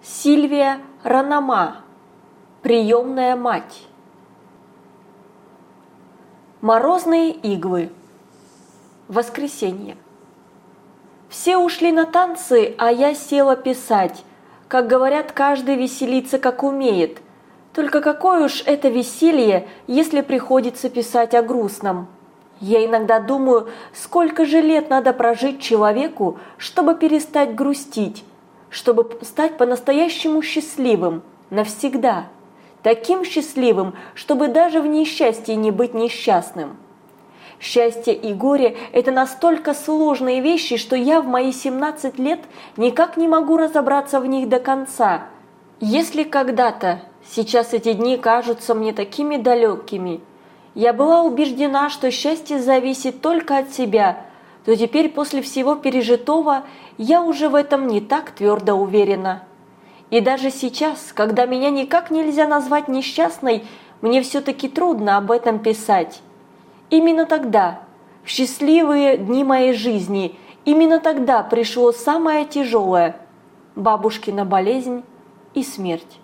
Сильвия Ранама. Приемная мать. Морозные иглы. Воскресенье. Все ушли на танцы, а я села писать. Как говорят, каждый веселится, как умеет. Только какое уж это веселье, если приходится писать о грустном. Я иногда думаю, сколько же лет надо прожить человеку, чтобы перестать грустить, чтобы стать по-настоящему счастливым, навсегда. Таким счастливым, чтобы даже в несчастье не быть несчастным. Счастье и горе – это настолько сложные вещи, что я в мои 17 лет никак не могу разобраться в них до конца. Если когда-то, сейчас эти дни кажутся мне такими далекими, я была убеждена, что счастье зависит только от себя, то теперь после всего пережитого я уже в этом не так твердо уверена. И даже сейчас, когда меня никак нельзя назвать несчастной, мне все-таки трудно об этом писать. Именно тогда, в счастливые дни моей жизни, именно тогда пришло самое тяжелое – бабушкина болезнь и смерть.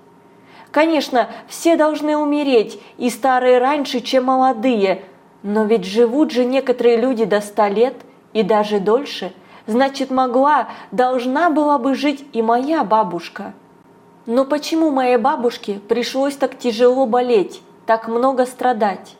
Конечно, все должны умереть, и старые раньше, чем молодые, но ведь живут же некоторые люди до ста лет и даже дольше. Значит, могла, должна была бы жить и моя бабушка. Но почему моей бабушке пришлось так тяжело болеть, так много страдать?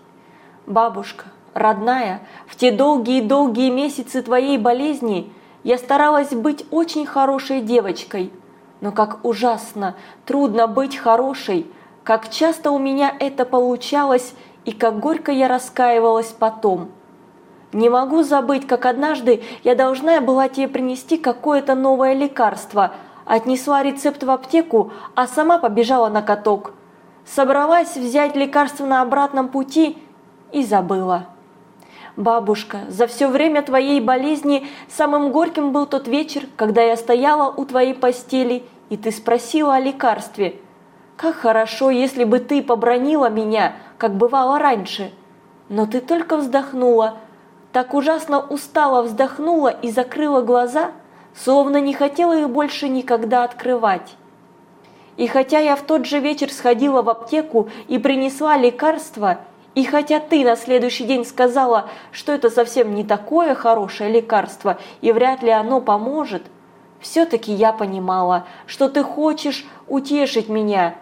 Бабушка, родная, в те долгие-долгие месяцы твоей болезни я старалась быть очень хорошей девочкой. Но как ужасно, трудно быть хорошей, как часто у меня это получалось и как горько я раскаивалась потом. Не могу забыть, как однажды я должна была тебе принести какое-то новое лекарство, отнесла рецепт в аптеку, а сама побежала на каток. Собралась взять лекарство на обратном пути и забыла. Бабушка, за все время твоей болезни самым горьким был тот вечер, когда я стояла у твоей постели, и ты спросила о лекарстве. Как хорошо, если бы ты побронила меня, как бывало раньше. Но ты только вздохнула, так ужасно устало вздохнула и закрыла глаза, словно не хотела их больше никогда открывать. И хотя я в тот же вечер сходила в аптеку и принесла лекарство, и хотя ты на следующий день сказала, что это совсем не такое хорошее лекарство и вряд ли оно поможет, все-таки я понимала, что ты хочешь утешить меня.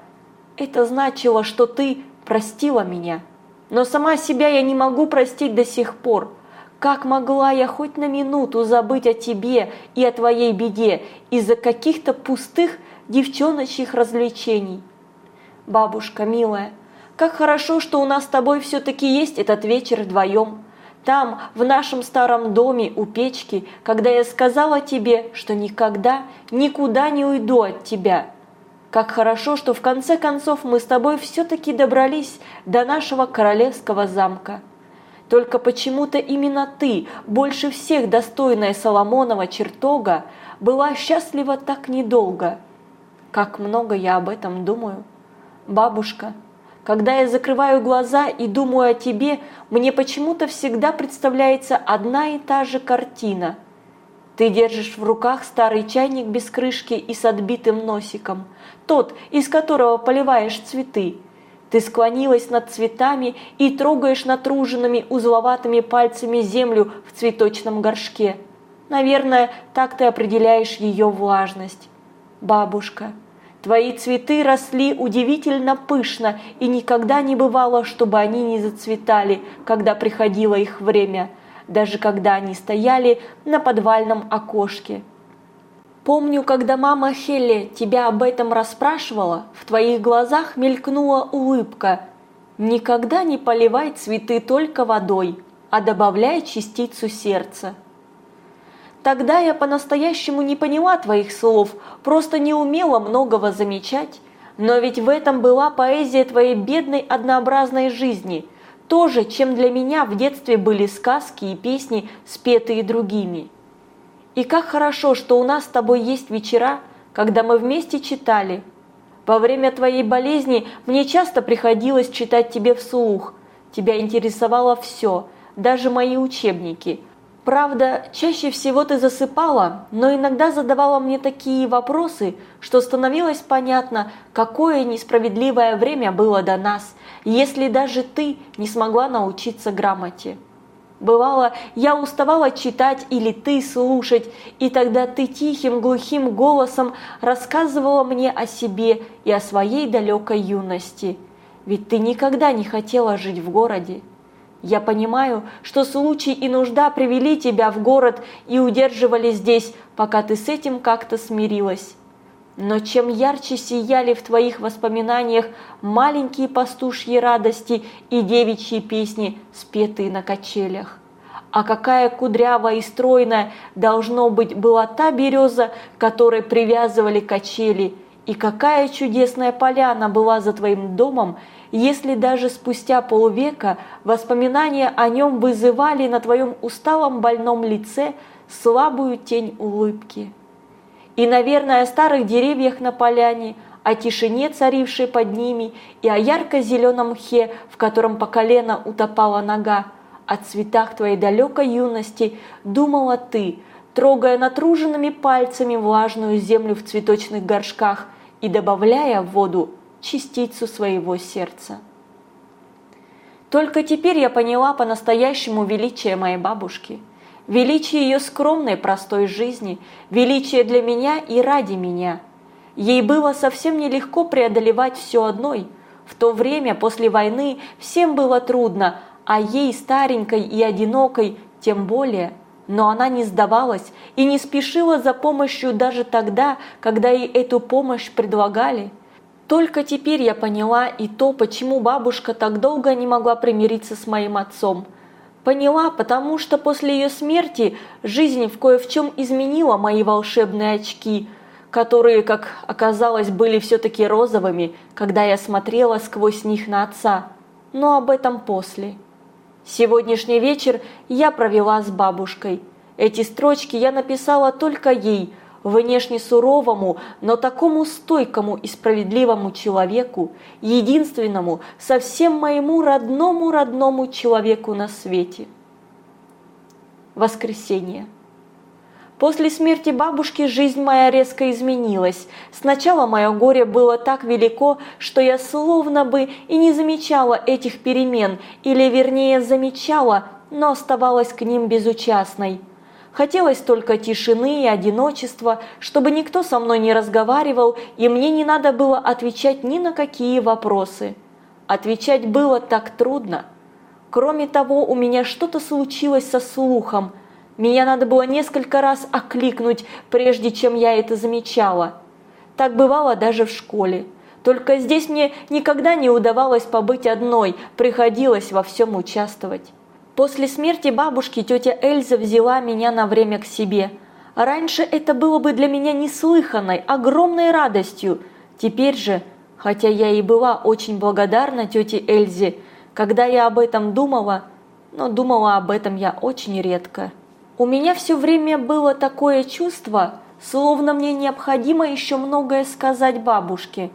Это значило, что ты простила меня. Но сама себя я не могу простить до сих пор. Как могла я хоть на минуту забыть о тебе и о твоей беде из-за каких-то пустых девчоночьих развлечений? Бабушка, милая, как хорошо, что у нас с тобой все-таки есть этот вечер вдвоем. Там, в нашем старом доме у печки, когда я сказала тебе, что никогда, никуда не уйду от тебя. Как хорошо, что в конце концов мы с тобой все-таки добрались до нашего королевского замка. Только почему-то именно ты, больше всех достойная Соломонова чертога, была счастлива так недолго. Как много я об этом думаю. Бабушка, когда я закрываю глаза и думаю о тебе, мне почему-то всегда представляется одна и та же картина. Ты держишь в руках старый чайник без крышки и с отбитым носиком, тот, из которого поливаешь цветы. Ты склонилась над цветами и трогаешь натруженными узловатыми пальцами землю в цветочном горшке. Наверное, так ты определяешь ее влажность. Бабушка, Твои цветы росли удивительно пышно, и никогда не бывало, чтобы они не зацветали, когда приходило их время, даже когда они стояли на подвальном окошке. Помню, когда мама Хелли тебя об этом расспрашивала, в твоих глазах мелькнула улыбка. Никогда не поливай цветы только водой, а добавляй частицу сердца. Тогда я по-настоящему не поняла твоих слов, просто не умела многого замечать. Но ведь в этом была поэзия твоей бедной однообразной жизни, то же, чем для меня в детстве были сказки и песни, спетые другими. И как хорошо, что у нас с тобой есть вечера, когда мы вместе читали. Во время твоей болезни мне часто приходилось читать тебе вслух. Тебя интересовало все, даже мои учебники – Правда, чаще всего ты засыпала, но иногда задавала мне такие вопросы, что становилось понятно, какое несправедливое время было до нас, если даже ты не смогла научиться грамоте. Бывало, я уставала читать или ты слушать, и тогда ты тихим глухим голосом рассказывала мне о себе и о своей далекой юности. Ведь ты никогда не хотела жить в городе. Я понимаю, что случай и нужда привели тебя в город и удерживали здесь, пока ты с этим как-то смирилась. Но чем ярче сияли в твоих воспоминаниях маленькие пастушьи радости и девичьи песни, спетые на качелях. А какая кудрявая и стройная должно быть была та береза, которой привязывали качели, и какая чудесная поляна была за твоим домом, если даже спустя полвека воспоминания о нем вызывали на твоем усталом больном лице слабую тень улыбки. И, наверное, о старых деревьях на поляне, о тишине, царившей под ними, и о ярко-зеленом мхе, в котором по колено утопала нога, о цветах твоей далекой юности думала ты, трогая натруженными пальцами влажную землю в цветочных горшках и добавляя в воду частицу своего сердца. Только теперь я поняла по-настоящему величие моей бабушки, величие ее скромной простой жизни, величие для меня и ради меня. Ей было совсем нелегко преодолевать все одной. В то время, после войны, всем было трудно, а ей, старенькой и одинокой, тем более. Но она не сдавалась и не спешила за помощью даже тогда, когда ей эту помощь предлагали – только теперь я поняла и то, почему бабушка так долго не могла примириться с моим отцом. Поняла, потому что после ее смерти жизнь в кое в чем изменила мои волшебные очки, которые, как оказалось, были все-таки розовыми, когда я смотрела сквозь них на отца. Но об этом после. Сегодняшний вечер я провела с бабушкой. Эти строчки я написала только ей – внешне суровому, но такому стойкому и справедливому человеку, единственному, совсем моему родному-родному человеку на свете. Воскресенье. После смерти бабушки жизнь моя резко изменилась. Сначала мое горе было так велико, что я словно бы и не замечала этих перемен, или вернее замечала, но оставалась к ним безучастной – Хотелось только тишины и одиночества, чтобы никто со мной не разговаривал, и мне не надо было отвечать ни на какие вопросы. Отвечать было так трудно. Кроме того, у меня что-то случилось со слухом. Меня надо было несколько раз окликнуть, прежде чем я это замечала. Так бывало даже в школе. Только здесь мне никогда не удавалось побыть одной, приходилось во всем участвовать. После смерти бабушки тетя Эльза взяла меня на время к себе. Раньше это было бы для меня неслыханной, огромной радостью. Теперь же, хотя я и была очень благодарна тете Эльзе, когда я об этом думала, но думала об этом я очень редко. У меня все время было такое чувство, словно мне необходимо еще многое сказать бабушке,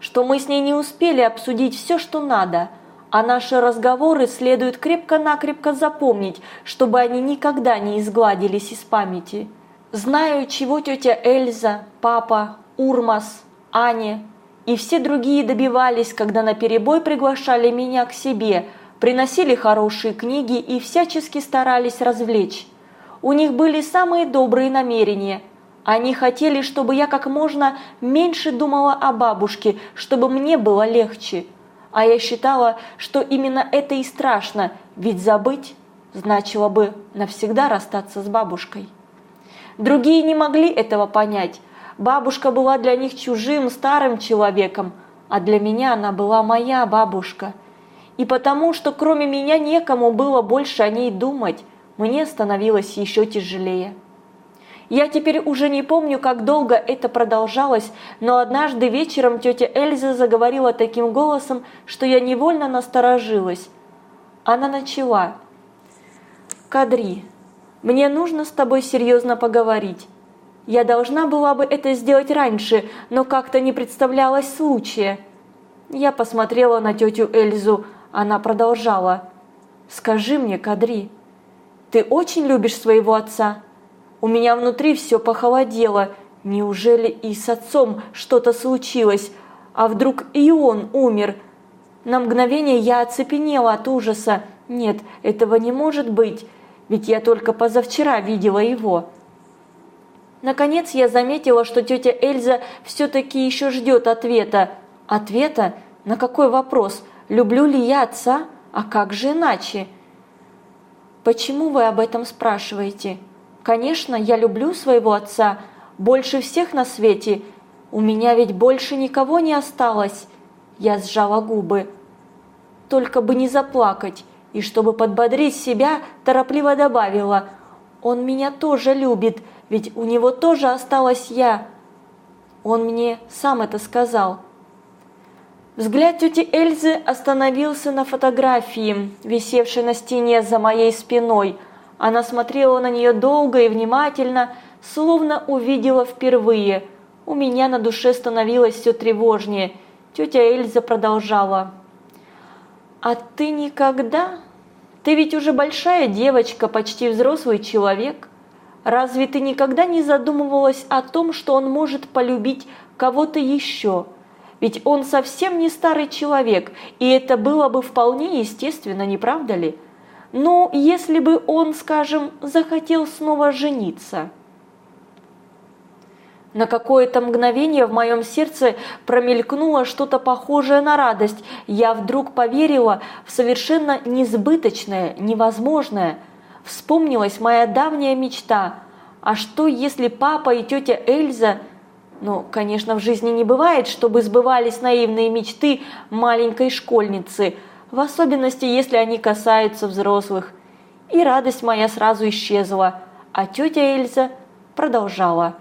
что мы с ней не успели обсудить все, что надо – а наши разговоры следует крепко-накрепко запомнить, чтобы они никогда не изгладились из памяти. Знаю, чего тетя Эльза, папа, Урмас, Аня и все другие добивались, когда на перебой приглашали меня к себе, приносили хорошие книги и всячески старались развлечь. У них были самые добрые намерения. Они хотели, чтобы я как можно меньше думала о бабушке, чтобы мне было легче – а я считала, что именно это и страшно, ведь забыть значило бы навсегда расстаться с бабушкой. Другие не могли этого понять. Бабушка была для них чужим, старым человеком, а для меня она была моя бабушка. И потому, что кроме меня некому было больше о ней думать, мне становилось еще тяжелее. Я теперь уже не помню, как долго это продолжалось, но однажды вечером тетя Эльза заговорила таким голосом, что я невольно насторожилась. Она начала. «Кадри, мне нужно с тобой серьезно поговорить. Я должна была бы это сделать раньше, но как-то не представлялось случая». Я посмотрела на тетю Эльзу, она продолжала. «Скажи мне, Кадри, ты очень любишь своего отца?» У меня внутри все похолодело. Неужели и с отцом что-то случилось? А вдруг и он умер? На мгновение я оцепенела от ужаса. Нет, этого не может быть, ведь я только позавчера видела его. Наконец я заметила, что тетя Эльза все-таки еще ждет ответа. Ответа? На какой вопрос? Люблю ли я отца? А как же иначе? Почему вы об этом спрашиваете? Конечно, я люблю своего отца больше всех на свете. У меня ведь больше никого не осталось. Я сжала губы. Только бы не заплакать. И чтобы подбодрить себя, торопливо добавила. Он меня тоже любит, ведь у него тоже осталась я. Он мне сам это сказал. Взгляд тети Эльзы остановился на фотографии, висевшей на стене за моей спиной. Она смотрела на нее долго и внимательно, словно увидела впервые. У меня на душе становилось все тревожнее. Тетя Эльза продолжала. «А ты никогда? Ты ведь уже большая девочка, почти взрослый человек. Разве ты никогда не задумывалась о том, что он может полюбить кого-то еще?» Ведь он совсем не старый человек, и это было бы вполне естественно, не правда ли? Ну, если бы он, скажем, захотел снова жениться. На какое-то мгновение в моем сердце промелькнуло что-то похожее на радость. Я вдруг поверила в совершенно несбыточное, невозможное. Вспомнилась моя давняя мечта. А что, если папа и тетя Эльза – ну, конечно, в жизни не бывает, чтобы сбывались наивные мечты маленькой школьницы, в особенности, если они касаются взрослых. И радость моя сразу исчезла, а тетя Эльза продолжала.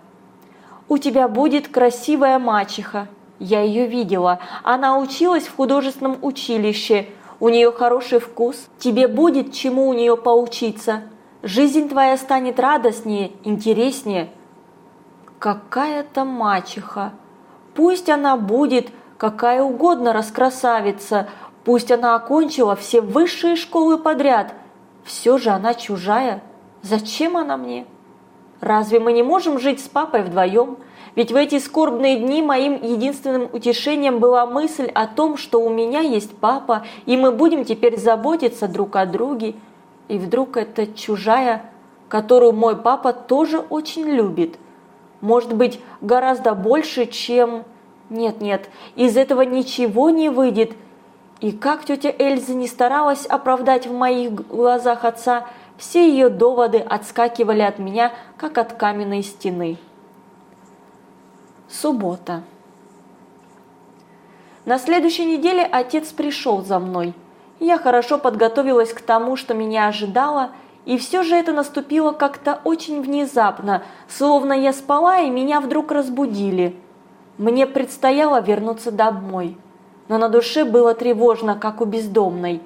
«У тебя будет красивая мачеха. Я ее видела. Она училась в художественном училище. У нее хороший вкус. Тебе будет чему у нее поучиться. Жизнь твоя станет радостнее, интереснее» какая-то мачеха. Пусть она будет какая угодно раскрасавица, пусть она окончила все высшие школы подряд, все же она чужая. Зачем она мне? Разве мы не можем жить с папой вдвоем? Ведь в эти скорбные дни моим единственным утешением была мысль о том, что у меня есть папа, и мы будем теперь заботиться друг о друге. И вдруг эта чужая, которую мой папа тоже очень любит – может быть, гораздо больше, чем... Нет-нет, из этого ничего не выйдет. И как тетя Эльза не старалась оправдать в моих глазах отца, все ее доводы отскакивали от меня, как от каменной стены. Суббота. На следующей неделе отец пришел за мной. Я хорошо подготовилась к тому, что меня ожидало, и все же это наступило как-то очень внезапно, словно я спала и меня вдруг разбудили. Мне предстояло вернуться домой, но на душе было тревожно, как у бездомной.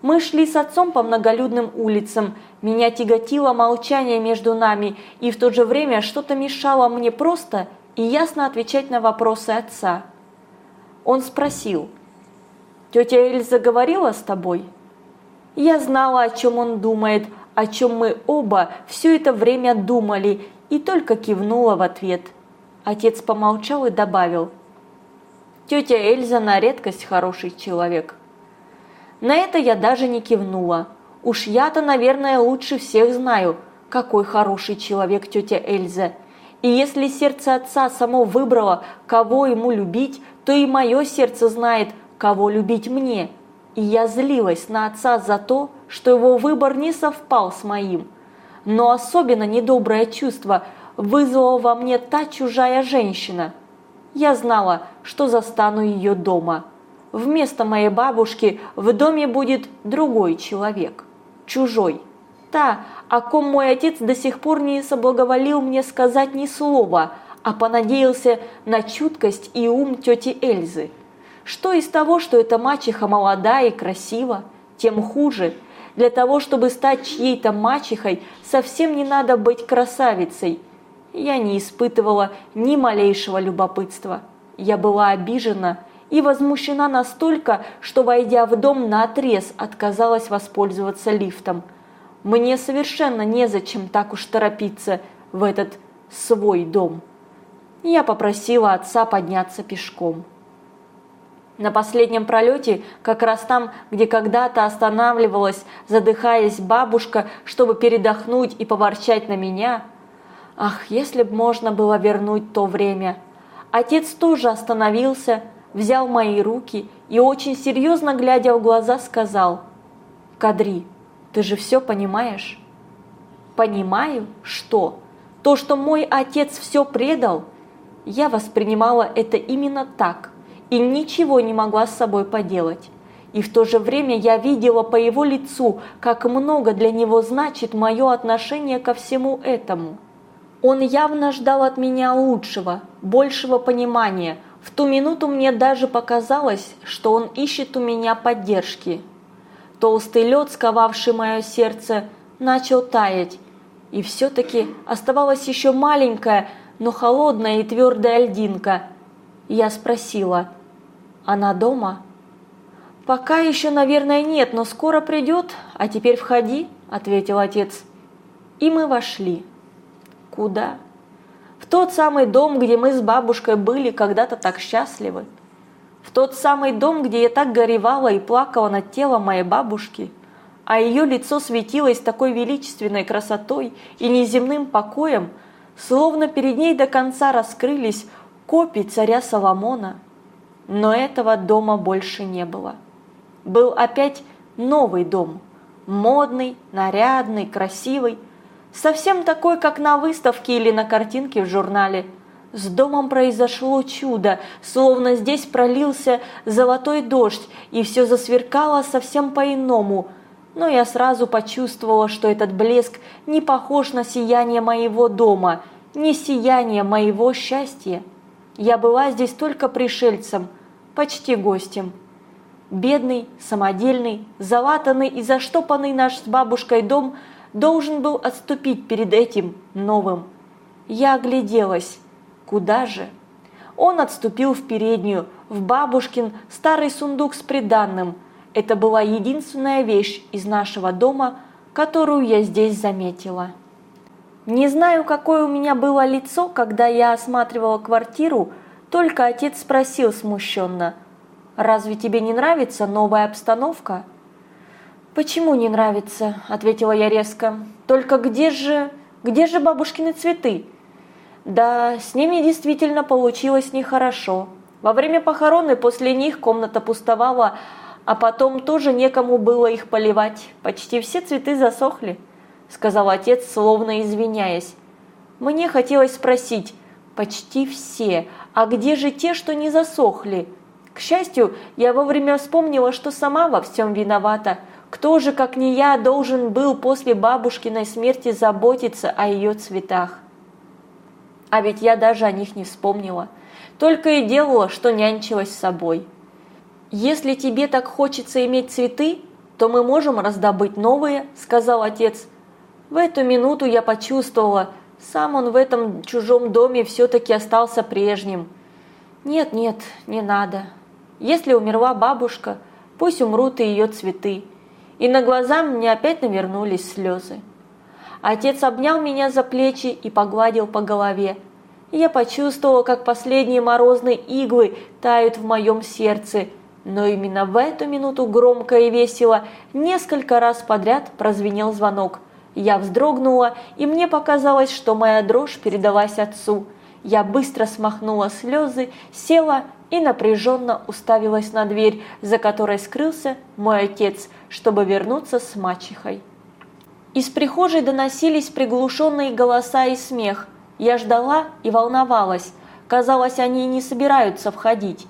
Мы шли с отцом по многолюдным улицам, меня тяготило молчание между нами, и в то же время что-то мешало мне просто и ясно отвечать на вопросы отца. Он спросил, «Тетя Эльза говорила с тобой?» Я знала, о чем он думает, о чем мы оба все это время думали, и только кивнула в ответ. Отец помолчал и добавил. Тетя Эльза на редкость хороший человек. На это я даже не кивнула. Уж я-то, наверное, лучше всех знаю, какой хороший человек тетя Эльза. И если сердце отца само выбрало, кого ему любить, то и мое сердце знает, кого любить мне. И я злилась на отца за то, что его выбор не совпал с моим. Но особенно недоброе чувство вызвала во мне та чужая женщина. Я знала, что застану ее дома. Вместо моей бабушки в доме будет другой человек, чужой. Та, о ком мой отец до сих пор не соблаговолил мне сказать ни слова, а понадеялся на чуткость и ум тети Эльзы. Что из того, что эта мачеха молодая и красива, тем хуже – для того, чтобы стать чьей-то мачехой, совсем не надо быть красавицей. Я не испытывала ни малейшего любопытства. Я была обижена и возмущена настолько, что, войдя в дом, наотрез отказалась воспользоваться лифтом. Мне совершенно незачем так уж торопиться в этот свой дом. Я попросила отца подняться пешком. На последнем пролете, как раз там, где когда-то останавливалась, задыхаясь бабушка, чтобы передохнуть и поворчать на меня. Ах, если б можно было вернуть то время. Отец тоже остановился, взял мои руки и очень серьезно глядя в глаза сказал, «Кадри, ты же все понимаешь?» «Понимаю? Что? То, что мой отец все предал?» Я воспринимала это именно так – и ничего не могла с собой поделать. И в то же время я видела по его лицу, как много для него значит мое отношение ко всему этому. Он явно ждал от меня лучшего, большего понимания. В ту минуту мне даже показалось, что он ищет у меня поддержки. Толстый лед, сковавший мое сердце, начал таять, и все-таки оставалась еще маленькая, но холодная и твердая льдинка. Я спросила – она дома? Пока еще, наверное, нет, но скоро придет. А теперь входи, ответил отец. И мы вошли. Куда? В тот самый дом, где мы с бабушкой были когда-то так счастливы. В тот самый дом, где я так горевала и плакала над телом моей бабушки, а ее лицо светилось такой величественной красотой и неземным покоем, словно перед ней до конца раскрылись копии царя Соломона – но этого дома больше не было. Был опять новый дом, модный, нарядный, красивый, совсем такой, как на выставке или на картинке в журнале. С домом произошло чудо, словно здесь пролился золотой дождь, и все засверкало совсем по-иному. Но я сразу почувствовала, что этот блеск не похож на сияние моего дома, не сияние моего счастья. Я была здесь только пришельцем – почти гостем. Бедный, самодельный, залатанный и заштопанный наш с бабушкой дом должен был отступить перед этим новым. Я огляделась. Куда же? Он отступил в переднюю, в бабушкин старый сундук с приданным. Это была единственная вещь из нашего дома, которую я здесь заметила. Не знаю, какое у меня было лицо, когда я осматривала квартиру, только отец спросил смущенно, «Разве тебе не нравится новая обстановка?» «Почему не нравится?» – ответила я резко. «Только где же... где же бабушкины цветы?» «Да, с ними действительно получилось нехорошо. Во время похороны после них комната пустовала, а потом тоже некому было их поливать. Почти все цветы засохли», – сказал отец, словно извиняясь. Мне хотелось спросить, почти все, а где же те, что не засохли? К счастью, я вовремя вспомнила, что сама во всем виновата. Кто же, как не я, должен был после бабушкиной смерти заботиться о ее цветах? А ведь я даже о них не вспомнила. Только и делала, что нянчилась с собой. «Если тебе так хочется иметь цветы, то мы можем раздобыть новые», – сказал отец. В эту минуту я почувствовала, сам он в этом чужом доме все-таки остался прежним. Нет, нет, не надо. Если умерла бабушка, пусть умрут и ее цветы. И на глаза мне опять навернулись слезы. Отец обнял меня за плечи и погладил по голове. Я почувствовала, как последние морозные иглы тают в моем сердце. Но именно в эту минуту громко и весело несколько раз подряд прозвенел звонок – я вздрогнула, и мне показалось, что моя дрожь передалась отцу. Я быстро смахнула слезы, села и напряженно уставилась на дверь, за которой скрылся мой отец, чтобы вернуться с мачехой. Из прихожей доносились приглушенные голоса и смех. Я ждала и волновалась. Казалось, они не собираются входить.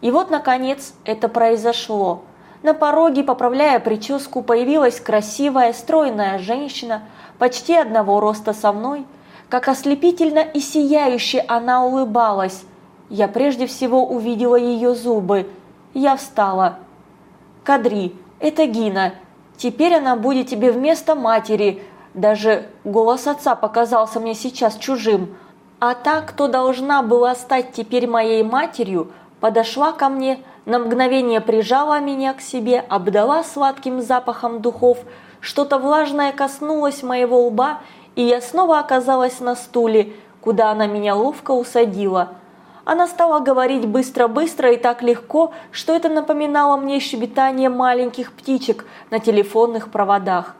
И вот, наконец, это произошло. На пороге, поправляя прическу, появилась красивая, стройная женщина, почти одного роста со мной. Как ослепительно и сияюще она улыбалась. Я прежде всего увидела ее зубы. Я встала. «Кадри, это Гина. Теперь она будет тебе вместо матери. Даже голос отца показался мне сейчас чужим. А та, кто должна была стать теперь моей матерью, подошла ко мне, на мгновение прижала меня к себе, обдала сладким запахом духов, что-то влажное коснулось моего лба, и я снова оказалась на стуле, куда она меня ловко усадила. Она стала говорить быстро-быстро и так легко, что это напоминало мне щебетание маленьких птичек на телефонных проводах.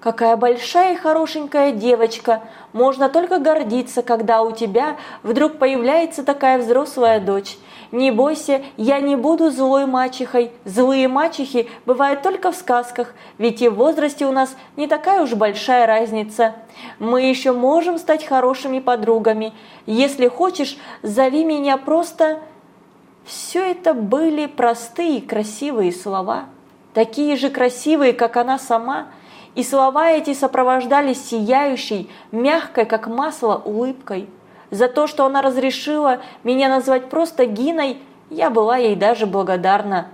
Какая большая и хорошенькая девочка. Можно только гордиться, когда у тебя вдруг появляется такая взрослая дочь. Не бойся, я не буду злой мачехой. Злые мачехи бывают только в сказках, ведь и в возрасте у нас не такая уж большая разница. Мы еще можем стать хорошими подругами. Если хочешь, зови меня просто... Все это были простые красивые слова. Такие же красивые, как она сама – и слова эти сопровождались сияющей, мягкой, как масло, улыбкой. За то, что она разрешила меня назвать просто Гиной, я была ей даже благодарна.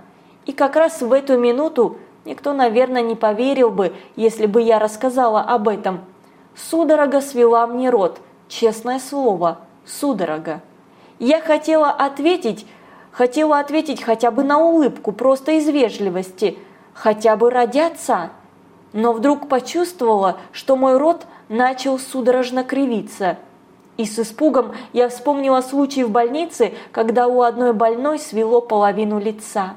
И как раз в эту минуту никто, наверное, не поверил бы, если бы я рассказала об этом. Судорога свела мне рот, честное слово, судорога. Я хотела ответить, хотела ответить хотя бы на улыбку, просто из вежливости, хотя бы ради отца но вдруг почувствовала, что мой рот начал судорожно кривиться. И с испугом я вспомнила случай в больнице, когда у одной больной свело половину лица.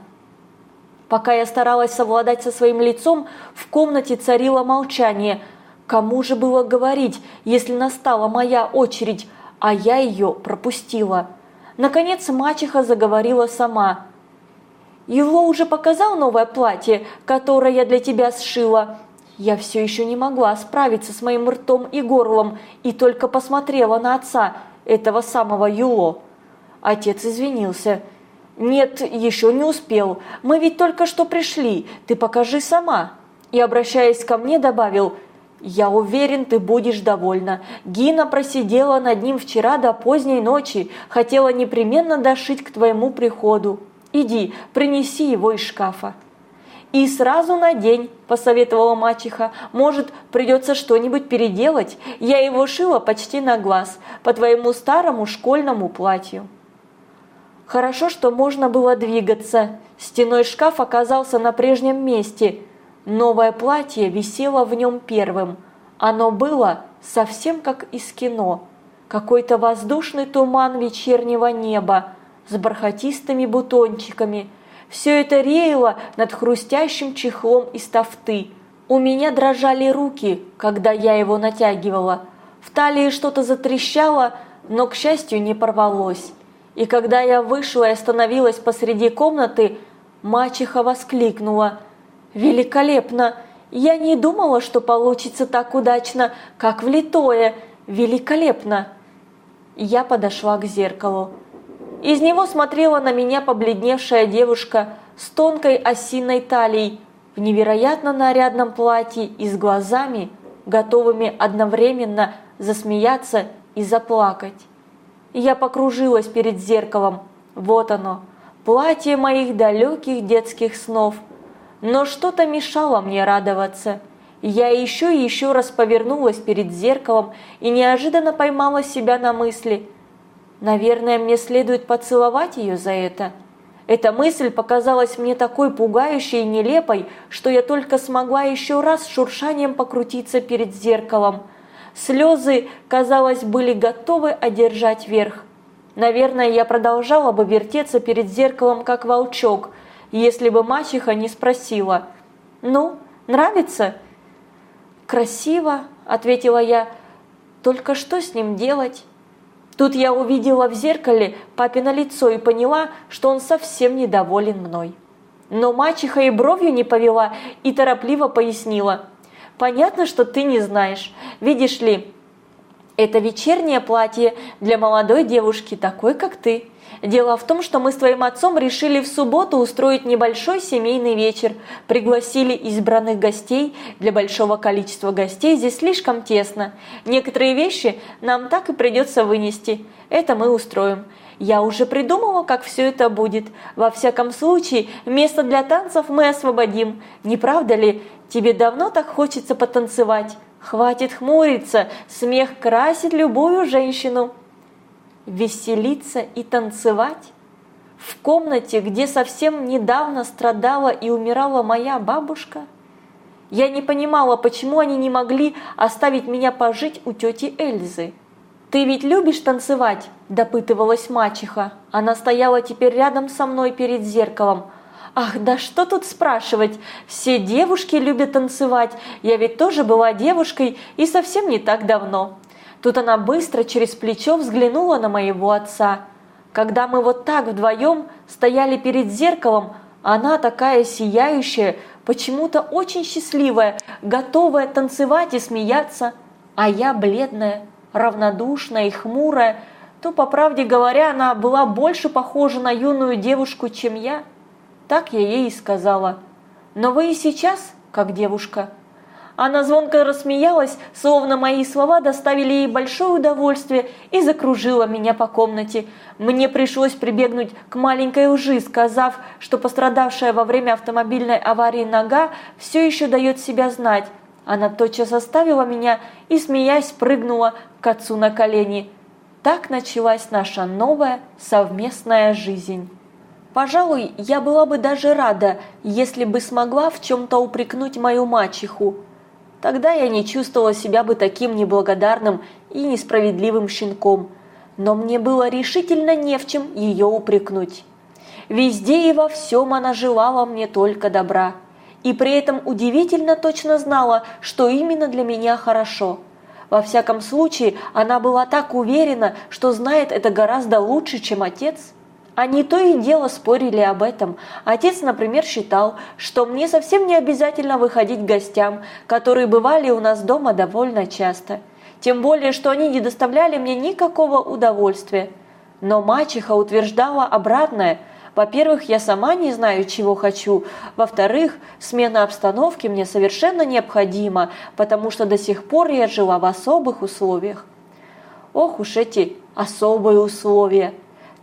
Пока я старалась совладать со своим лицом, в комнате царило молчание. Кому же было говорить, если настала моя очередь, а я ее пропустила? Наконец мачеха заговорила сама. «Его уже показал новое платье, которое я для тебя сшила?» Я все еще не могла справиться с моим ртом и горлом и только посмотрела на отца, этого самого Юло. Отец извинился. «Нет, еще не успел. Мы ведь только что пришли. Ты покажи сама». И, обращаясь ко мне, добавил «Я уверен, ты будешь довольна. Гина просидела над ним вчера до поздней ночи, хотела непременно дошить к твоему приходу. Иди, принеси его из шкафа». «И сразу на день», – посоветовала мачеха. «Может, придется что-нибудь переделать? Я его шила почти на глаз, по твоему старому школьному платью». Хорошо, что можно было двигаться. Стеной шкаф оказался на прежнем месте. Новое платье висело в нем первым. Оно было совсем как из кино. Какой-то воздушный туман вечернего неба с бархатистыми бутончиками – все это реяло над хрустящим чехлом из тафты. У меня дрожали руки, когда я его натягивала. В талии что-то затрещало, но, к счастью, не порвалось. И когда я вышла и остановилась посреди комнаты, мачеха воскликнула. «Великолепно! Я не думала, что получится так удачно, как влитое! Великолепно!» Я подошла к зеркалу. Из него смотрела на меня побледневшая девушка с тонкой осиной талией, в невероятно нарядном платье и с глазами, готовыми одновременно засмеяться и заплакать. Я покружилась перед зеркалом. Вот оно, платье моих далеких детских снов. Но что-то мешало мне радоваться. Я еще и еще раз повернулась перед зеркалом и неожиданно поймала себя на мысли – Наверное, мне следует поцеловать ее за это. Эта мысль показалась мне такой пугающей и нелепой, что я только смогла еще раз шуршанием покрутиться перед зеркалом. Слезы, казалось, были готовы одержать верх. Наверное, я продолжала бы вертеться перед зеркалом, как волчок, если бы мачеха не спросила. «Ну, нравится?» «Красиво», — ответила я. «Только что с ним делать?» Тут я увидела в зеркале папино лицо и поняла, что он совсем недоволен мной. Но мачеха и бровью не повела и торопливо пояснила. «Понятно, что ты не знаешь. Видишь ли, это вечернее платье для молодой девушки, такой, как ты. Дело в том, что мы с твоим отцом решили в субботу устроить небольшой семейный вечер. Пригласили избранных гостей. Для большого количества гостей здесь слишком тесно. Некоторые вещи нам так и придется вынести. Это мы устроим. Я уже придумала, как все это будет. Во всяком случае, место для танцев мы освободим. Не правда ли? Тебе давно так хочется потанцевать? Хватит хмуриться, смех красит любую женщину веселиться и танцевать? В комнате, где совсем недавно страдала и умирала моя бабушка? Я не понимала, почему они не могли оставить меня пожить у тети Эльзы. «Ты ведь любишь танцевать?» – допытывалась мачеха. Она стояла теперь рядом со мной перед зеркалом. «Ах, да что тут спрашивать? Все девушки любят танцевать. Я ведь тоже была девушкой и совсем не так давно». Тут она быстро через плечо взглянула на моего отца. Когда мы вот так вдвоем стояли перед зеркалом, она такая сияющая, почему-то очень счастливая, готовая танцевать и смеяться, а я бледная, равнодушная и хмурая, то, по правде говоря, она была больше похожа на юную девушку, чем я. Так я ей и сказала. Но вы и сейчас как девушка. Она звонко рассмеялась, словно мои слова доставили ей большое удовольствие и закружила меня по комнате. Мне пришлось прибегнуть к маленькой лжи, сказав, что пострадавшая во время автомобильной аварии нога все еще дает себя знать. Она тотчас оставила меня и, смеясь, прыгнула к отцу на колени. Так началась наша новая совместная жизнь. Пожалуй, я была бы даже рада, если бы смогла в чем-то упрекнуть мою мачеху. Тогда я не чувствовала себя бы таким неблагодарным и несправедливым щенком, но мне было решительно не в чем ее упрекнуть. Везде и во всем она желала мне только добра, и при этом удивительно точно знала, что именно для меня хорошо. Во всяком случае, она была так уверена, что знает это гораздо лучше, чем отец. Они то и дело спорили об этом. Отец, например, считал, что мне совсем не обязательно выходить к гостям, которые бывали у нас дома довольно часто. Тем более, что они не доставляли мне никакого удовольствия. Но мачеха утверждала обратное. Во-первых, я сама не знаю, чего хочу. Во-вторых, смена обстановки мне совершенно необходима, потому что до сих пор я жила в особых условиях. Ох уж эти особые условия!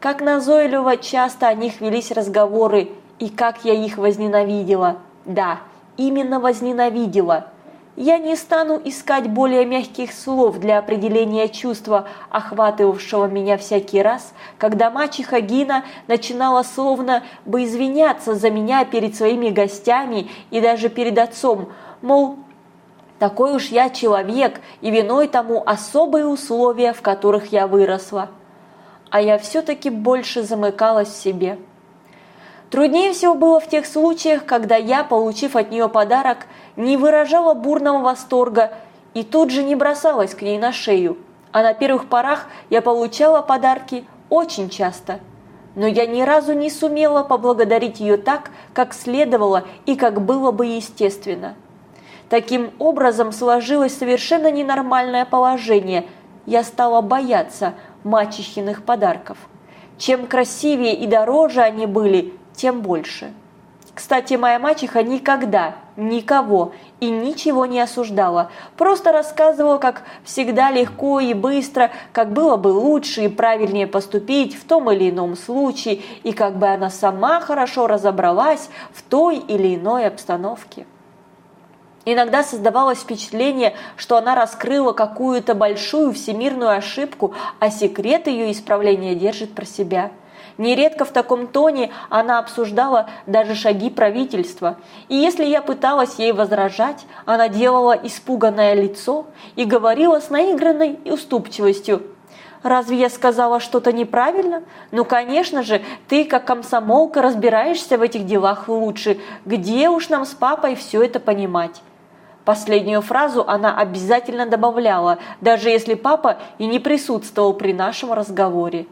Как назойливо часто о них велись разговоры, и как я их возненавидела. Да, именно возненавидела. Я не стану искать более мягких слов для определения чувства, охватывавшего меня всякий раз, когда мачеха Гина начинала словно бы извиняться за меня перед своими гостями и даже перед отцом, мол, такой уж я человек, и виной тому особые условия, в которых я выросла а я все-таки больше замыкалась в себе. Труднее всего было в тех случаях, когда я, получив от нее подарок, не выражала бурного восторга и тут же не бросалась к ней на шею. А на первых порах я получала подарки очень часто. Но я ни разу не сумела поблагодарить ее так, как следовало и как было бы естественно. Таким образом сложилось совершенно ненормальное положение. Я стала бояться, мачехиных подарков. Чем красивее и дороже они были, тем больше. Кстати, моя мачеха никогда, никого и ничего не осуждала, просто рассказывала, как всегда легко и быстро, как было бы лучше и правильнее поступить в том или ином случае, и как бы она сама хорошо разобралась в той или иной обстановке. Иногда создавалось впечатление, что она раскрыла какую-то большую всемирную ошибку, а секрет ее исправления держит про себя. Нередко в таком тоне она обсуждала даже шаги правительства, и если я пыталась ей возражать, она делала испуганное лицо и говорила с наигранной уступчивостью. «Разве я сказала что-то неправильно? Ну, конечно же, ты, как комсомолка, разбираешься в этих делах лучше. Где уж нам с папой все это понимать?» Последнюю фразу она обязательно добавляла, даже если папа и не присутствовал при нашем разговоре.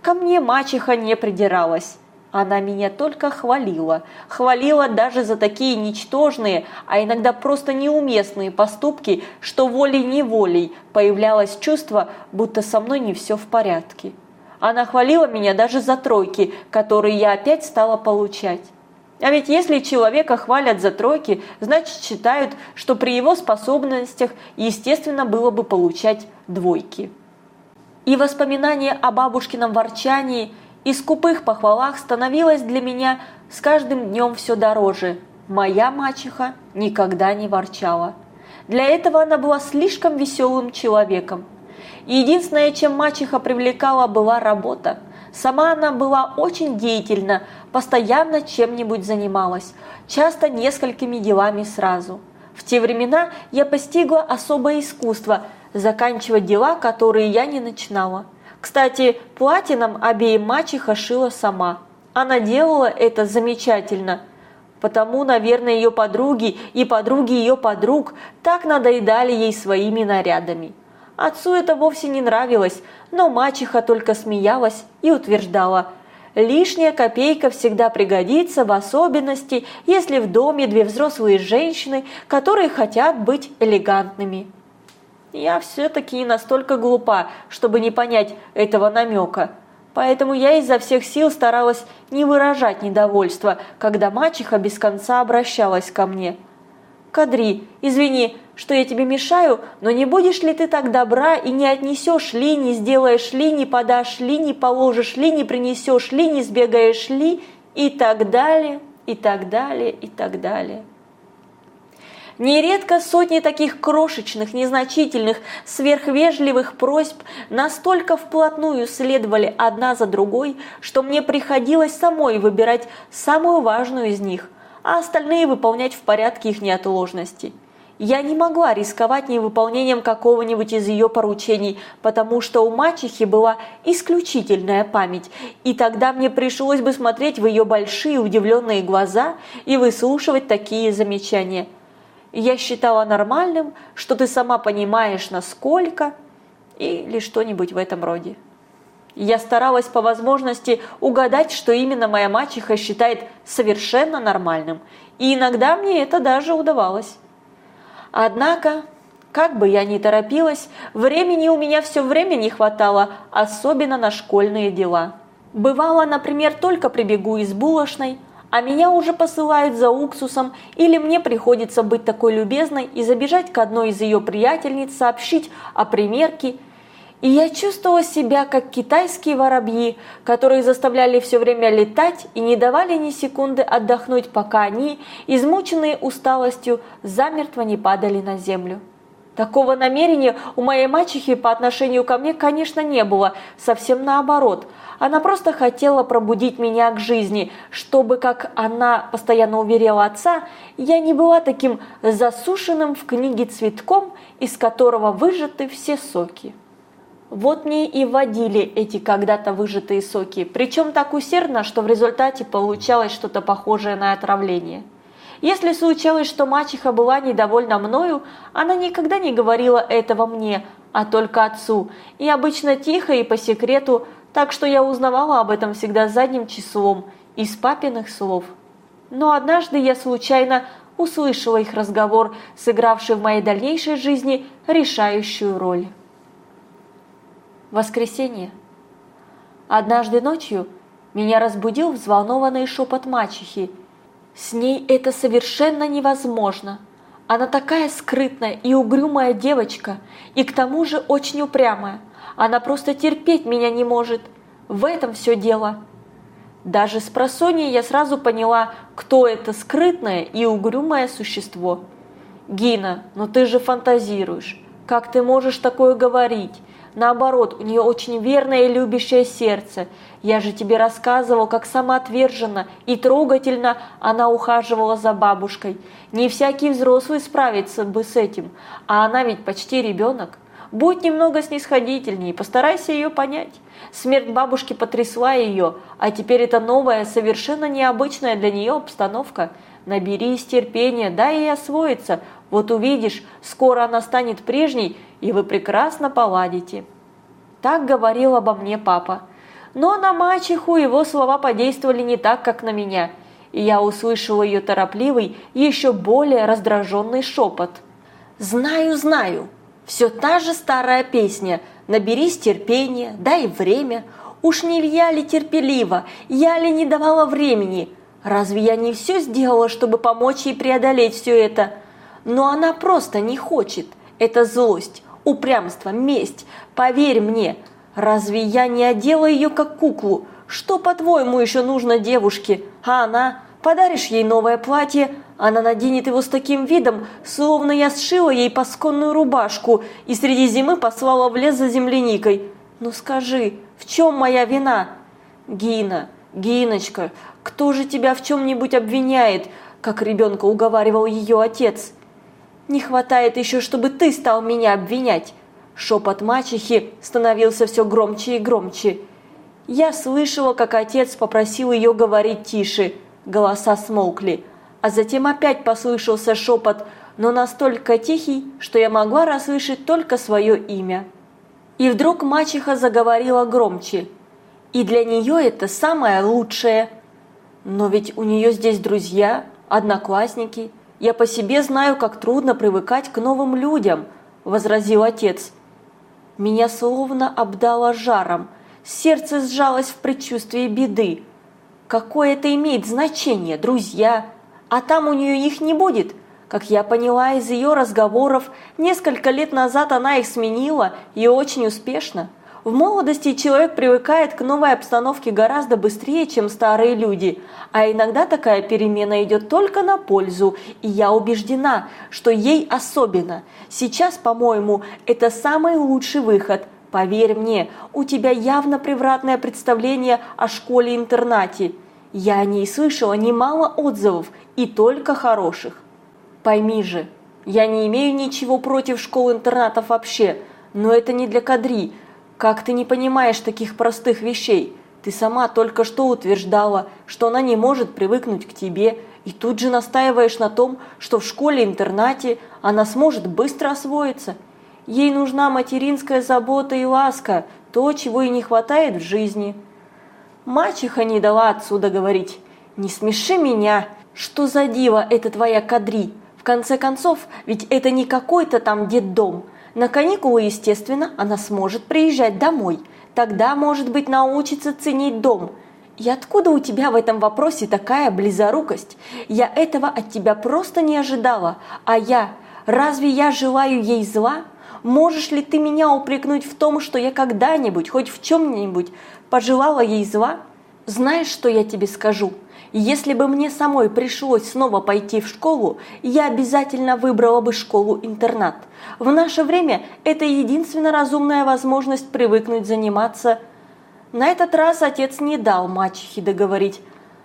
Ко мне мачеха не придиралась. Она меня только хвалила. Хвалила даже за такие ничтожные, а иногда просто неуместные поступки, что волей-неволей появлялось чувство, будто со мной не все в порядке. Она хвалила меня даже за тройки, которые я опять стала получать. А ведь если человека хвалят за тройки, значит считают, что при его способностях естественно было бы получать двойки. И воспоминание о бабушкином ворчании и скупых похвалах становилось для меня с каждым днем все дороже. Моя мачеха никогда не ворчала. Для этого она была слишком веселым человеком. Единственное, чем мачеха привлекала, была работа. Сама она была очень деятельна, постоянно чем-нибудь занималась, часто несколькими делами сразу. В те времена я постигла особое искусство – заканчивать дела, которые я не начинала. Кстати, платье нам обеим мачеха шила сама. Она делала это замечательно. Потому, наверное, ее подруги и подруги ее подруг так надоедали ей своими нарядами. Отцу это вовсе не нравилось, но мачеха только смеялась и утверждала – Лишняя копейка всегда пригодится, в особенности, если в доме две взрослые женщины, которые хотят быть элегантными. Я все-таки не настолько глупа, чтобы не понять этого намека. Поэтому я изо всех сил старалась не выражать недовольства, когда мачеха без конца обращалась ко мне. «Кадри, извини, что я тебе мешаю, но не будешь ли ты так добра и не отнесешь ли, не сделаешь ли, не подашь ли, не положишь ли, не принесешь ли, не сбегаешь ли?» и так далее, и так далее, и так далее. Нередко сотни таких крошечных, незначительных, сверхвежливых просьб настолько вплотную следовали одна за другой, что мне приходилось самой выбирать самую важную из них, а остальные выполнять в порядке их неотложности. Я не могла рисковать невыполнением какого-нибудь из ее поручений, потому что у мачехи была исключительная память, и тогда мне пришлось бы смотреть в ее большие удивленные глаза и выслушивать такие замечания – я считала нормальным, что ты сама понимаешь, насколько, или что-нибудь в этом роде. Я старалась по возможности угадать, что именно моя мачеха считает совершенно нормальным, и иногда мне это даже удавалось. Однако, как бы я ни торопилась, времени у меня все время не хватало, особенно на школьные дела. Бывало, например, только прибегу из булочной, а меня уже посылают за уксусом, или мне приходится быть такой любезной и забежать к одной из ее приятельниц, сообщить о примерке. И я чувствовала себя как китайские воробьи, которые заставляли все время летать и не давали ни секунды отдохнуть, пока они, измученные усталостью, замертво не падали на землю. Такого намерения у моей мачехи по отношению ко мне, конечно, не было, совсем наоборот – она просто хотела пробудить меня к жизни, чтобы, как она постоянно уверяла отца, я не была таким засушенным в книге цветком, из которого выжаты все соки. Вот мне и вводили эти когда-то выжатые соки, причем так усердно, что в результате получалось что-то похожее на отравление. Если случалось, что мачеха была недовольна мною, она никогда не говорила этого мне, а только отцу, и обычно тихо и по секрету так что я узнавала об этом всегда задним числом из папиных слов. Но однажды я случайно услышала их разговор, сыгравший в моей дальнейшей жизни решающую роль. Воскресенье. Однажды ночью меня разбудил взволнованный шепот мачехи. С ней это совершенно невозможно. Она такая скрытная и угрюмая девочка, и к тому же очень упрямая. Она просто терпеть меня не может. В этом все дело. Даже с просонья я сразу поняла, кто это скрытное и угрюмое существо. Гина, ну ты же фантазируешь. Как ты можешь такое говорить? Наоборот, у нее очень верное и любящее сердце. Я же тебе рассказывал, как самоотверженно и трогательно она ухаживала за бабушкой. Не всякий взрослый справится бы с этим, а она ведь почти ребенок. Будь немного снисходительней, постарайся ее понять. Смерть бабушки потрясла ее, а теперь это новая, совершенно необычная для нее обстановка. Наберись терпения, дай ей освоиться. Вот увидишь, скоро она станет прежней, и вы прекрасно поладите. Так говорил обо мне папа. Но на мачеху его слова подействовали не так, как на меня, и я услышала ее торопливый, еще более раздраженный шепот. «Знаю, знаю, все та же старая песня «Наберись терпения, дай время». Уж не я ли терпелива, я ли не давала времени? Разве я не все сделала, чтобы помочь ей преодолеть все это? Но она просто не хочет. Это злость, упрямство, месть. Поверь мне, разве я не одела ее как куклу? Что, по-твоему, еще нужно девушке? А она? Подаришь ей новое платье, она наденет его с таким видом, словно я сшила ей пасконную рубашку и среди зимы послала в лес за земляникой. Ну скажи, в чем моя вина? Гина, Гиночка, кто же тебя в чем-нибудь обвиняет, как ребенка уговаривал ее отец? Не хватает еще, чтобы ты стал меня обвинять. Шепот мачехи становился все громче и громче. Я слышала, как отец попросил ее говорить тише. Голоса смолкли. А затем опять послышался шепот, но настолько тихий, что я могла расслышать только свое имя. И вдруг мачеха заговорила громче. И для нее это самое лучшее. Но ведь у нее здесь друзья, одноклассники. Я по себе знаю, как трудно привыкать к новым людям, возразил отец. Меня словно обдало жаром. Сердце сжалось в предчувствии беды. Какое это имеет значение, друзья? А там у нее их не будет – как я поняла из ее разговоров, несколько лет назад она их сменила и очень успешно. В молодости человек привыкает к новой обстановке гораздо быстрее, чем старые люди, а иногда такая перемена идет только на пользу, и я убеждена, что ей особенно. Сейчас, по-моему, это самый лучший выход. Поверь мне, у тебя явно превратное представление о школе-интернате. Я о ней слышала немало отзывов, и только хороших. Пойми же, я не имею ничего против школ-интернатов вообще, но это не для кадри. Как ты не понимаешь таких простых вещей? Ты сама только что утверждала, что она не может привыкнуть к тебе, и тут же настаиваешь на том, что в школе-интернате она сможет быстро освоиться. Ей нужна материнская забота и ласка, то, чего ей не хватает в жизни. Мачеха не дала отсюда говорить. «Не смеши меня! Что за дива это твоя кадри? конце концов, ведь это не какой-то там детдом. На каникулы, естественно, она сможет приезжать домой. Тогда, может быть, научится ценить дом. И откуда у тебя в этом вопросе такая близорукость? Я этого от тебя просто не ожидала. А я, разве я желаю ей зла? Можешь ли ты меня упрекнуть в том, что я когда-нибудь, хоть в чем-нибудь, пожелала ей зла? Знаешь, что я тебе скажу? Если бы мне самой пришлось снова пойти в школу, я обязательно выбрала бы школу-интернат. В наше время это единственно разумная возможность привыкнуть заниматься. На этот раз отец не дал мачехе договорить.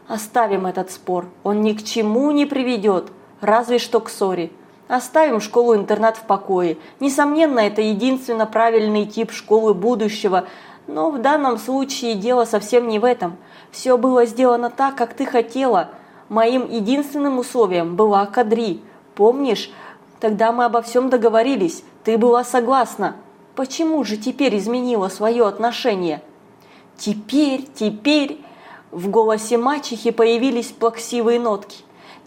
Оставим этот спор, он ни к чему не приведет, разве что к ссоре. Оставим школу-интернат в покое. Несомненно, это единственно правильный тип школы будущего, но в данном случае дело совсем не в этом – все было сделано так, как ты хотела. Моим единственным условием была кадри. Помнишь, тогда мы обо всем договорились, ты была согласна. Почему же теперь изменила свое отношение? Теперь, теперь... В голосе мачехи появились плаксивые нотки.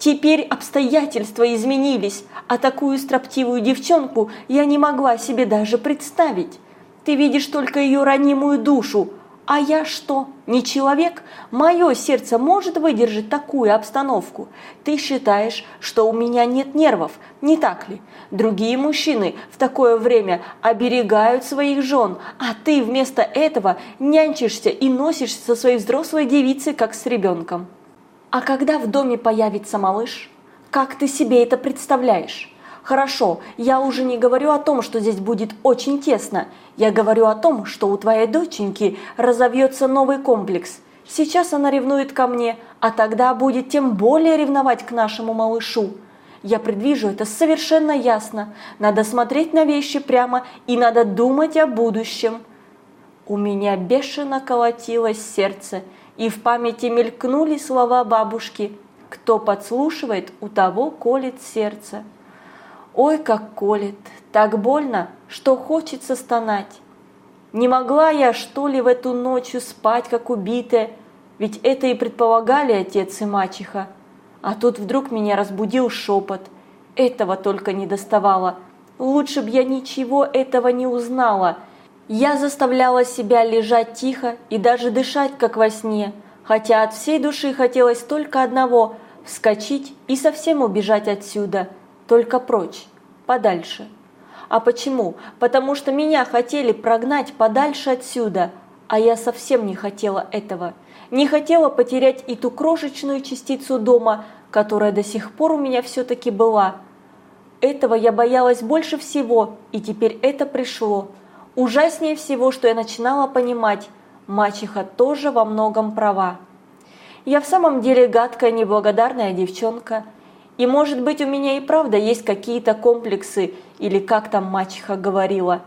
Теперь обстоятельства изменились, а такую строптивую девчонку я не могла себе даже представить. Ты видишь только ее ранимую душу, а я что, не человек? Мое сердце может выдержать такую обстановку? Ты считаешь, что у меня нет нервов, не так ли? Другие мужчины в такое время оберегают своих жен, а ты вместо этого нянчишься и носишься со своей взрослой девицей, как с ребенком. А когда в доме появится малыш, как ты себе это представляешь? Хорошо, я уже не говорю о том, что здесь будет очень тесно. Я говорю о том, что у твоей доченьки разовьется новый комплекс. Сейчас она ревнует ко мне, а тогда будет тем более ревновать к нашему малышу. Я предвижу это совершенно ясно. Надо смотреть на вещи прямо и надо думать о будущем. У меня бешено колотилось сердце, и в памяти мелькнули слова бабушки «Кто подслушивает, у того колет сердце». Ой, как колет, так больно, что хочется стонать. Не могла я, что ли, в эту ночью спать, как убитая, ведь это и предполагали отец и мачеха. А тут вдруг меня разбудил шепот. Этого только не доставало. Лучше б я ничего этого не узнала. Я заставляла себя лежать тихо и даже дышать, как во сне, хотя от всей души хотелось только одного – вскочить и совсем убежать отсюда – только прочь, подальше. А почему? Потому что меня хотели прогнать подальше отсюда, а я совсем не хотела этого. Не хотела потерять и ту крошечную частицу дома, которая до сих пор у меня все-таки была. Этого я боялась больше всего, и теперь это пришло. Ужаснее всего, что я начинала понимать, мачеха тоже во многом права. Я в самом деле гадкая неблагодарная девчонка – И может быть у меня и правда есть какие-то комплексы, или как там мачеха говорила.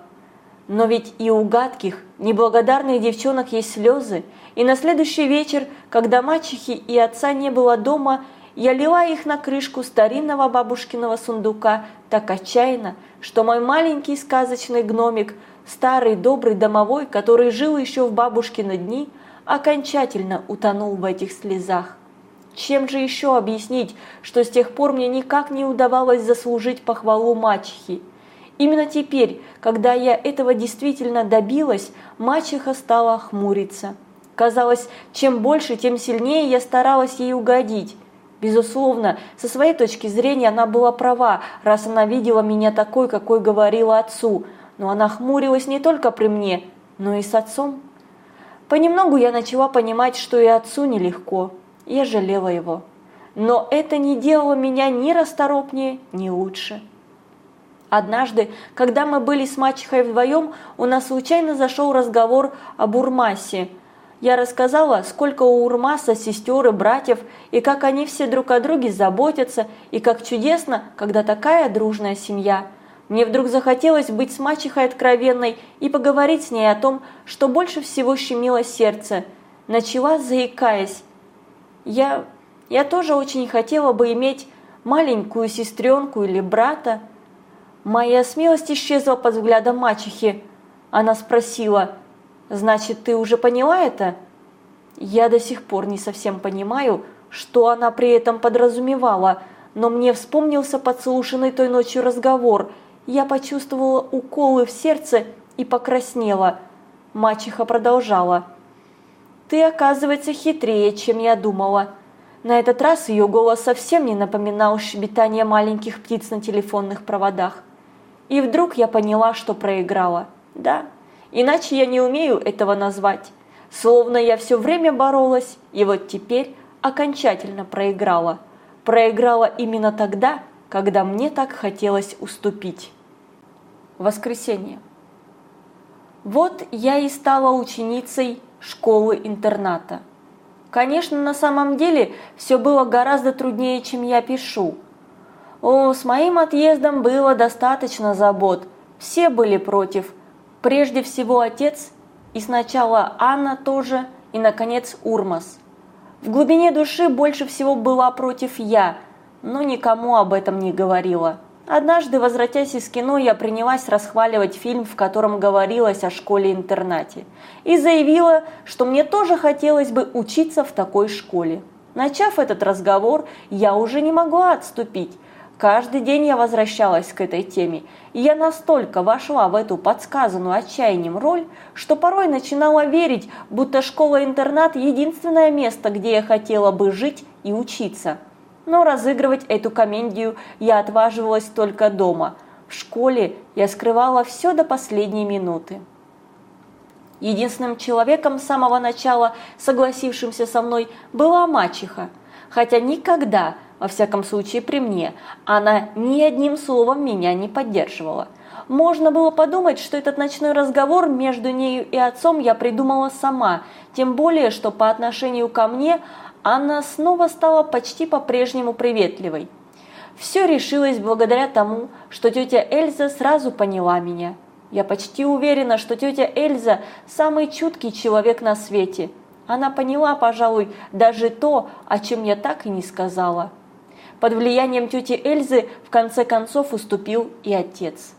Но ведь и у гадких, неблагодарных девчонок есть слезы, и на следующий вечер, когда мачехи и отца не было дома, я лила их на крышку старинного бабушкиного сундука так отчаянно, что мой маленький сказочный гномик, старый добрый домовой, который жил еще в бабушкины дни, окончательно утонул в этих слезах. Чем же еще объяснить, что с тех пор мне никак не удавалось заслужить похвалу мачехи? Именно теперь, когда я этого действительно добилась, мачеха стала хмуриться. Казалось, чем больше, тем сильнее я старалась ей угодить. Безусловно, со своей точки зрения она была права, раз она видела меня такой, какой говорила отцу, но она хмурилась не только при мне, но и с отцом. Понемногу я начала понимать, что и отцу нелегко. Я жалела его. Но это не делало меня ни расторопнее, ни лучше. Однажды, когда мы были с мачехой вдвоем, у нас случайно зашел разговор об Урмасе – я рассказала, сколько у Урмаса сестер и братьев, и как они все друг о друге заботятся, и как чудесно, когда такая дружная семья. Мне вдруг захотелось быть с мачехой откровенной и поговорить с ней о том, что больше всего щемило сердце. Начала, заикаясь. Я, я тоже очень хотела бы иметь маленькую сестренку или брата. Моя смелость исчезла под взглядом мачехи. Она спросила – Значит, ты уже поняла это? Я до сих пор не совсем понимаю, что она при этом подразумевала, но мне вспомнился подслушанный той ночью разговор. Я почувствовала уколы в сердце и покраснела. Мачеха продолжала. «Ты, оказывается, хитрее, чем я думала». На этот раз ее голос совсем не напоминал щебетание маленьких птиц на телефонных проводах. И вдруг я поняла, что проиграла. Да, Иначе я не умею этого назвать. Словно я все время боролась, и вот теперь окончательно проиграла. Проиграла именно тогда, когда мне так хотелось уступить. Воскресенье. Вот я и стала ученицей школы-интерната. Конечно, на самом деле все было гораздо труднее, чем я пишу. О, с моим отъездом было достаточно забот. Все были против – Прежде всего отец, и сначала Анна тоже, и, наконец, Урмас. В глубине души больше всего была против я, но никому об этом не говорила. Однажды, возвратясь из кино, я принялась расхваливать фильм, в котором говорилось о школе-интернате, и заявила, что мне тоже хотелось бы учиться в такой школе. Начав этот разговор, я уже не могла отступить, Каждый день я возвращалась к этой теме, и я настолько вошла в эту подсказанную отчаянием роль, что порой начинала верить, будто школа-интернат – единственное место, где я хотела бы жить и учиться. Но разыгрывать эту комедию я отваживалась только дома. В школе я скрывала все до последней минуты. Единственным человеком с самого начала, согласившимся со мной, была мачеха, хотя никогда – во всяком случае при мне, она ни одним словом меня не поддерживала. Можно было подумать, что этот ночной разговор между нею и отцом я придумала сама, тем более, что по отношению ко мне она снова стала почти по-прежнему приветливой. Все решилось благодаря тому, что тетя Эльза сразу поняла меня. Я почти уверена, что тетя Эльза – самый чуткий человек на свете. Она поняла, пожалуй, даже то, о чем я так и не сказала. Под влиянием тети Эльзы в конце концов уступил и отец.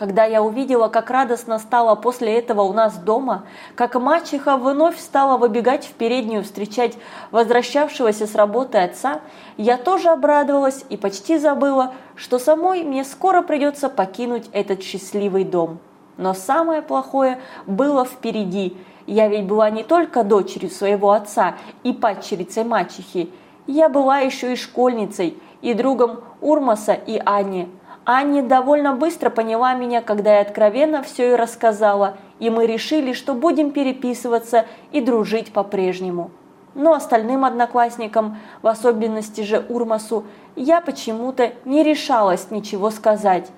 Когда я увидела, как радостно стало после этого у нас дома, как мачеха вновь стала выбегать в переднюю встречать возвращавшегося с работы отца, я тоже обрадовалась и почти забыла, что самой мне скоро придется покинуть этот счастливый дом. Но самое плохое было впереди. Я ведь была не только дочерью своего отца и падчерицей мачехи, я была еще и школьницей, и другом Урмаса и Ани. Анни довольно быстро поняла меня, когда я откровенно все и рассказала, и мы решили, что будем переписываться и дружить по-прежнему. Но остальным одноклассникам, в особенности же Урмасу, я почему-то не решалась ничего сказать.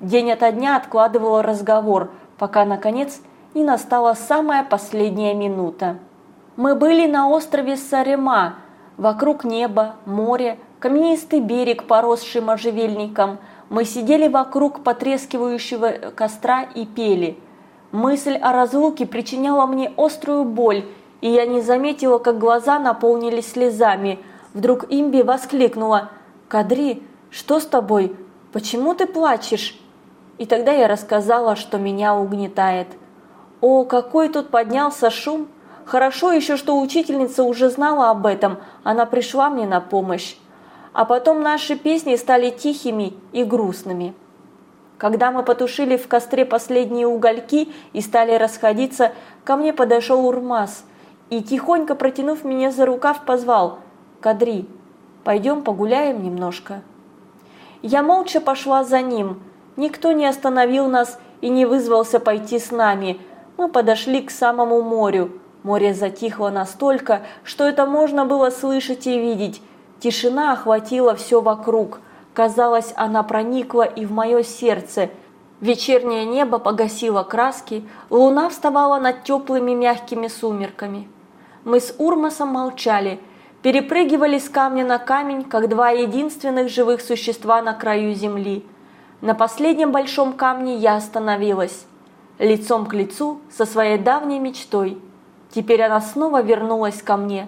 День ото дня откладывала разговор, пока, наконец, не настала самая последняя минута. Мы были на острове Сарема, Вокруг небо, море, каменистый берег, поросший можжевельником. Мы сидели вокруг потрескивающего костра и пели. Мысль о разлуке причиняла мне острую боль, и я не заметила, как глаза наполнились слезами. Вдруг Имби воскликнула «Кадри, что с тобой? Почему ты плачешь?» И тогда я рассказала, что меня угнетает. О, какой тут поднялся шум! Хорошо еще, что учительница уже знала об этом, она пришла мне на помощь. А потом наши песни стали тихими и грустными. Когда мы потушили в костре последние угольки и стали расходиться, ко мне подошел Урмас и, тихонько протянув меня за рукав, позвал «Кадри, пойдем погуляем немножко». Я молча пошла за ним. Никто не остановил нас и не вызвался пойти с нами. Мы подошли к самому морю. Море затихло настолько, что это можно было слышать и видеть. Тишина охватила все вокруг. Казалось, она проникла и в мое сердце. Вечернее небо погасило краски, луна вставала над теплыми мягкими сумерками. Мы с Урмасом молчали, перепрыгивали с камня на камень, как два единственных живых существа на краю земли. На последнем большом камне я остановилась, лицом к лицу со своей давней мечтой – Теперь она снова вернулась ко мне.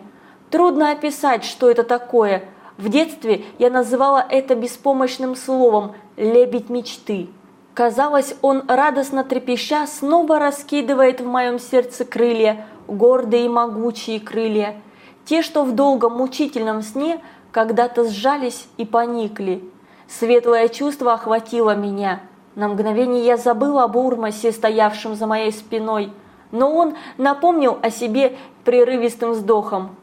Трудно описать, что это такое. В детстве я называла это беспомощным словом «лебедь мечты». Казалось, он, радостно трепеща, снова раскидывает в моем сердце крылья, гордые и могучие крылья. Те, что в долгом мучительном сне когда-то сжались и поникли. Светлое чувство охватило меня. На мгновение я забыла об Урмасе, стоявшем за моей спиной – но он напомнил о себе прерывистым вздохом.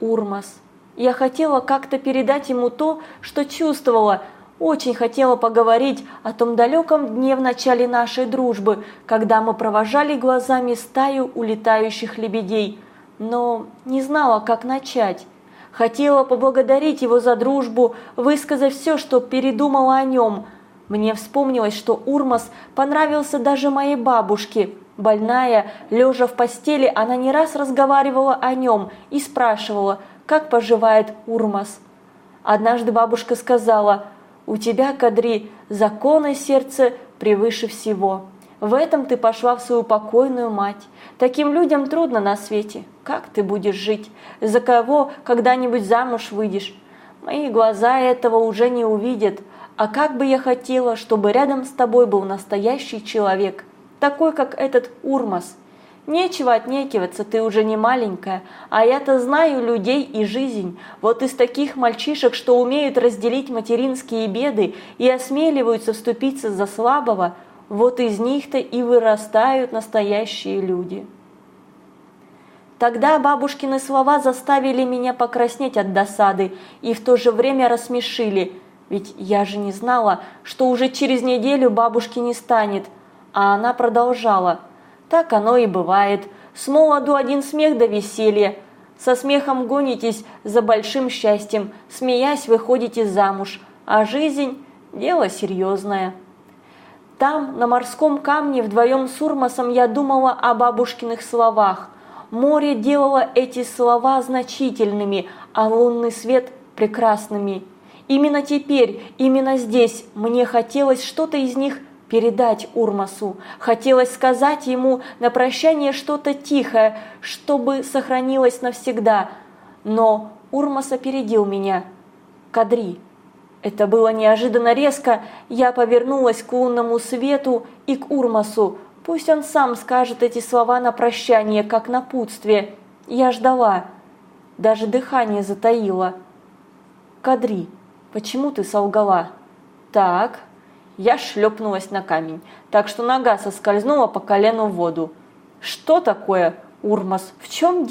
Урмас. Я хотела как-то передать ему то, что чувствовала, очень хотела поговорить о том далеком дне в начале нашей дружбы, когда мы провожали глазами стаю улетающих лебедей, но не знала, как начать. Хотела поблагодарить его за дружбу, высказать все, что передумала о нем. Мне вспомнилось, что Урмас понравился даже моей бабушке, Больная, лежа в постели, она не раз разговаривала о нем и спрашивала, как поживает Урмас. Однажды бабушка сказала, «У тебя, Кадри, законы сердце превыше всего. В этом ты пошла в свою покойную мать. Таким людям трудно на свете. Как ты будешь жить? За кого когда-нибудь замуж выйдешь? Мои глаза этого уже не увидят. А как бы я хотела, чтобы рядом с тобой был настоящий человек, такой, как этот Урмас. Нечего отнекиваться, ты уже не маленькая, а я-то знаю людей и жизнь. Вот из таких мальчишек, что умеют разделить материнские беды и осмеливаются вступиться за слабого, вот из них-то и вырастают настоящие люди. Тогда бабушкины слова заставили меня покраснеть от досады и в то же время рассмешили, ведь я же не знала, что уже через неделю бабушки не станет – а она продолжала. Так оно и бывает. С молоду один смех до веселья. Со смехом гонитесь за большим счастьем, смеясь выходите замуж. А жизнь – дело серьезное. Там, на морском камне, вдвоем с Урмасом я думала о бабушкиных словах. Море делало эти слова значительными, а лунный свет – прекрасными. Именно теперь, именно здесь мне хотелось что-то из них передать Урмасу. Хотелось сказать ему на прощание что-то тихое, чтобы сохранилось навсегда. Но Урмас опередил меня. Кадри. Это было неожиданно резко. Я повернулась к лунному свету и к Урмасу. Пусть он сам скажет эти слова на прощание, как напутствие. Я ждала. Даже дыхание затаило. Кадри, почему ты солгала? Так, я шлепнулась на камень, так что нога соскользнула по колену в воду. Что такое, Урмас, в чем